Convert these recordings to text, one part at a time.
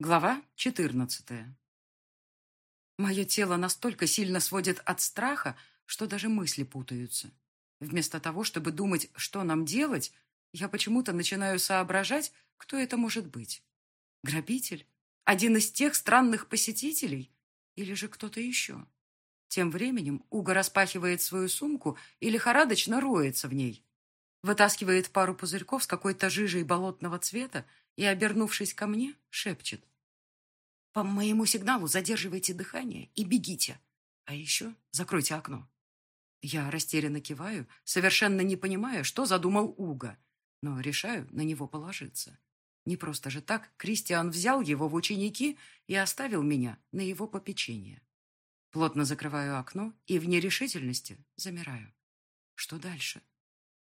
Глава 14. Мое тело настолько сильно сводит от страха, что даже мысли путаются. Вместо того, чтобы думать, что нам делать, я почему-то начинаю соображать, кто это может быть. Грабитель? Один из тех странных посетителей? Или же кто-то еще? Тем временем Уга распахивает свою сумку и лихорадочно роется в ней. Вытаскивает пару пузырьков с какой-то жижей болотного цвета и, обернувшись ко мне, шепчет. «По моему сигналу задерживайте дыхание и бегите. А еще закройте окно». Я растерянно киваю, совершенно не понимая, что задумал Уга, но решаю на него положиться. Не просто же так Кристиан взял его в ученики и оставил меня на его попечение. Плотно закрываю окно и в нерешительности замираю. Что дальше?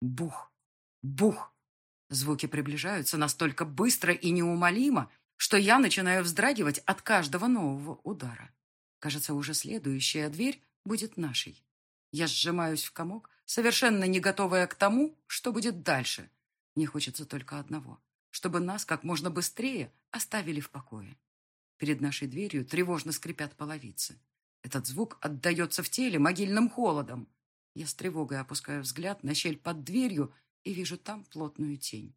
Бух! Бух! Звуки приближаются настолько быстро и неумолимо, что я начинаю вздрагивать от каждого нового удара. Кажется, уже следующая дверь будет нашей. Я сжимаюсь в комок, совершенно не готовая к тому, что будет дальше. Мне хочется только одного, чтобы нас как можно быстрее оставили в покое. Перед нашей дверью тревожно скрипят половицы. Этот звук отдается в теле могильным холодом. Я с тревогой опускаю взгляд на щель под дверью и вижу там плотную тень.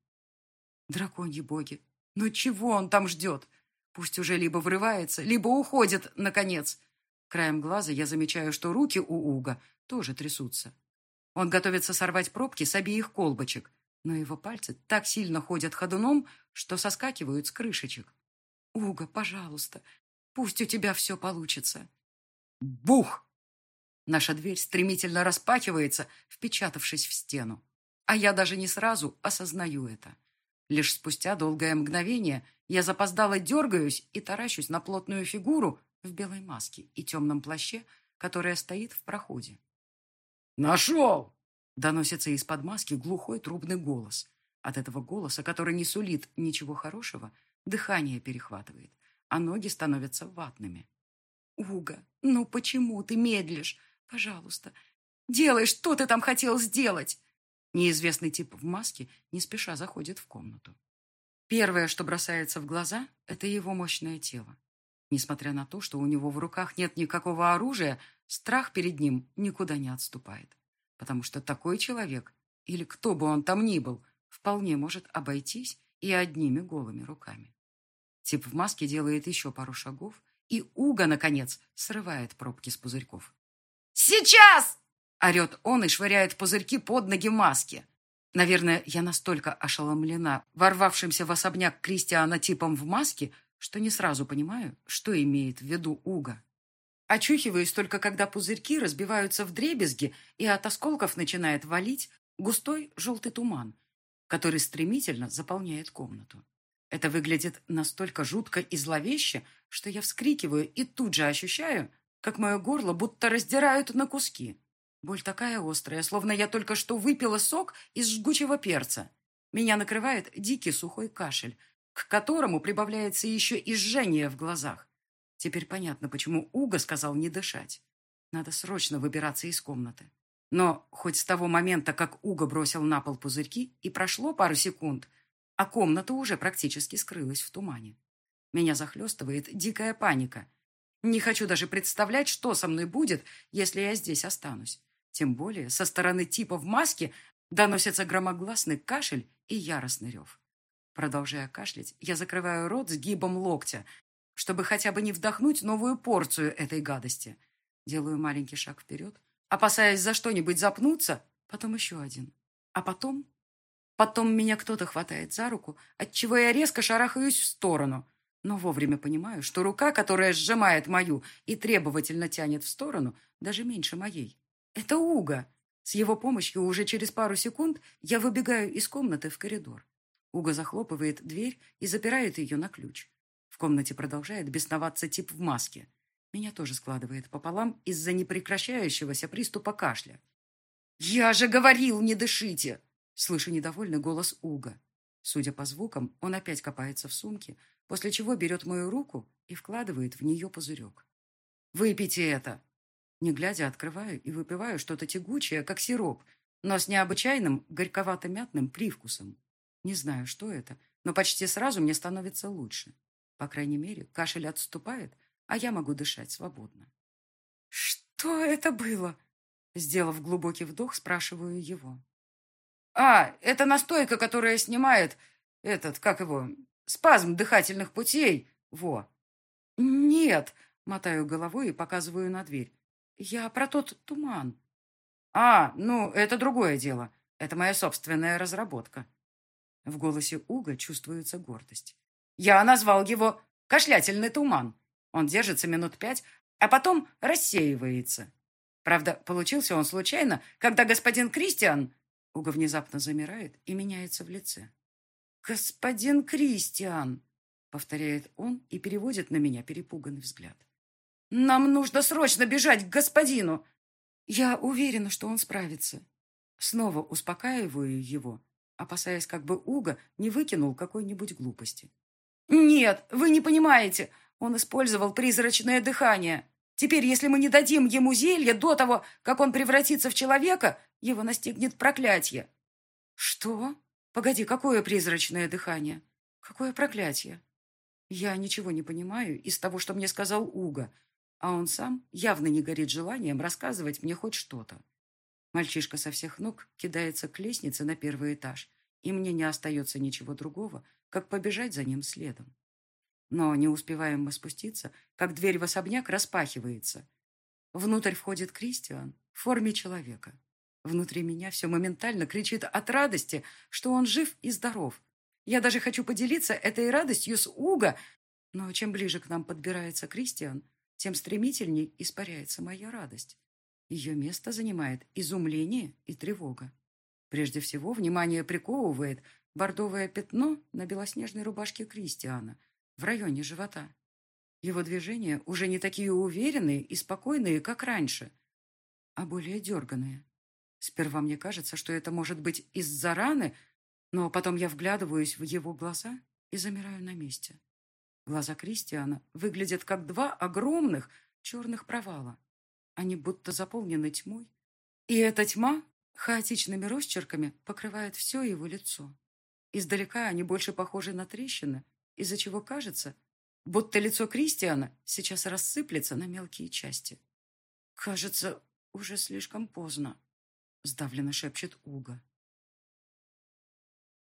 Драконьи боги, но чего он там ждет? Пусть уже либо врывается, либо уходит, наконец. Краем глаза я замечаю, что руки у Уга тоже трясутся. Он готовится сорвать пробки с обеих колбочек, но его пальцы так сильно ходят ходуном, что соскакивают с крышечек. «Уга, пожалуйста, пусть у тебя все получится». Бух! Наша дверь стремительно распахивается, впечатавшись в стену. А я даже не сразу осознаю это. Лишь спустя долгое мгновение я запоздало дергаюсь и таращусь на плотную фигуру в белой маске и темном плаще, которая стоит в проходе. «Нашел!» — доносится из-под маски глухой трубный голос. От этого голоса, который не сулит ничего хорошего, дыхание перехватывает, а ноги становятся ватными. «Уга, ну почему ты медлишь? Пожалуйста, делай, что ты там хотел сделать!» Неизвестный тип в маске не спеша заходит в комнату. Первое, что бросается в глаза, это его мощное тело. Несмотря на то, что у него в руках нет никакого оружия, страх перед ним никуда не отступает. Потому что такой человек, или кто бы он там ни был, вполне может обойтись и одними голыми руками. Тип в маске делает еще пару шагов, и Уга, наконец, срывает пробки с пузырьков. «Сейчас!» Орет он и швыряет пузырьки под ноги маски. Наверное, я настолько ошеломлена ворвавшимся в особняк Кристиана типом в маске, что не сразу понимаю, что имеет в виду Уга. Очухиваюсь только, когда пузырьки разбиваются в дребезги, и от осколков начинает валить густой желтый туман, который стремительно заполняет комнату. Это выглядит настолько жутко и зловеще, что я вскрикиваю и тут же ощущаю, как мое горло будто раздирают на куски. Боль такая острая, словно я только что выпила сок из жгучего перца. Меня накрывает дикий сухой кашель, к которому прибавляется еще и жжение в глазах. Теперь понятно, почему Уга сказал не дышать. Надо срочно выбираться из комнаты. Но хоть с того момента, как Уга бросил на пол пузырьки, и прошло пару секунд, а комната уже практически скрылась в тумане. Меня захлестывает дикая паника. Не хочу даже представлять, что со мной будет, если я здесь останусь. Тем более со стороны типа в маске доносится громогласный кашель и яростный рев. Продолжая кашлять, я закрываю рот сгибом локтя, чтобы хотя бы не вдохнуть новую порцию этой гадости. Делаю маленький шаг вперед, опасаясь за что-нибудь запнуться, потом еще один. А потом... Потом меня кто-то хватает за руку, отчего я резко шарахаюсь в сторону, но вовремя понимаю, что рука, которая сжимает мою и требовательно тянет в сторону, даже меньше моей. Это Уга. С его помощью уже через пару секунд я выбегаю из комнаты в коридор. Уга захлопывает дверь и запирает ее на ключ. В комнате продолжает бесноваться тип в маске. Меня тоже складывает пополам из-за непрекращающегося приступа кашля. «Я же говорил, не дышите!» Слышу недовольный голос Уга. Судя по звукам, он опять копается в сумке, после чего берет мою руку и вкладывает в нее пузырек. «Выпейте это!» Не глядя, открываю и выпиваю что-то тягучее, как сироп, но с необычайным горьковато-мятным привкусом. Не знаю, что это, но почти сразу мне становится лучше. По крайней мере, кашель отступает, а я могу дышать свободно. «Что это было?» Сделав глубокий вдох, спрашиваю его. «А, это настойка, которая снимает этот, как его, спазм дыхательных путей. Во!» «Нет!» — мотаю головой и показываю на дверь. «Я про тот туман». «А, ну, это другое дело. Это моя собственная разработка». В голосе Уга чувствуется гордость. «Я назвал его «кашлятельный туман». Он держится минут пять, а потом рассеивается. Правда, получился он случайно, когда господин Кристиан... Уга внезапно замирает и меняется в лице. «Господин Кристиан!» — повторяет он и переводит на меня перепуганный взгляд. «Нам нужно срочно бежать к господину!» Я уверена, что он справится. Снова успокаиваю его, опасаясь, как бы Уга не выкинул какой-нибудь глупости. «Нет, вы не понимаете. Он использовал призрачное дыхание. Теперь, если мы не дадим ему зелье до того, как он превратится в человека, его настигнет проклятие». «Что? Погоди, какое призрачное дыхание? Какое проклятие?» Я ничего не понимаю из того, что мне сказал Уга, а он сам явно не горит желанием рассказывать мне хоть что-то. Мальчишка со всех ног кидается к лестнице на первый этаж, и мне не остается ничего другого, как побежать за ним следом. Но не успеваем мы спуститься, как дверь в особняк распахивается. Внутрь входит Кристиан в форме человека. Внутри меня все моментально кричит от радости, что он жив и здоров. Я даже хочу поделиться этой радостью с Уга, но чем ближе к нам подбирается Кристиан, тем стремительней испаряется моя радость. Ее место занимает изумление и тревога. Прежде всего, внимание приковывает бордовое пятно на белоснежной рубашке Кристиана в районе живота. Его движения уже не такие уверенные и спокойные, как раньше, а более дерганные. Сперва мне кажется, что это может быть из-за раны, но потом я вглядываюсь в его глаза и замираю на месте. Глаза Кристиана выглядят как два огромных черных провала. Они будто заполнены тьмой. И эта тьма хаотичными росчерками покрывает все его лицо. Издалека они больше похожи на трещины, из-за чего кажется, будто лицо Кристиана сейчас рассыплется на мелкие части. «Кажется, уже слишком поздно», — сдавленно шепчет Уга.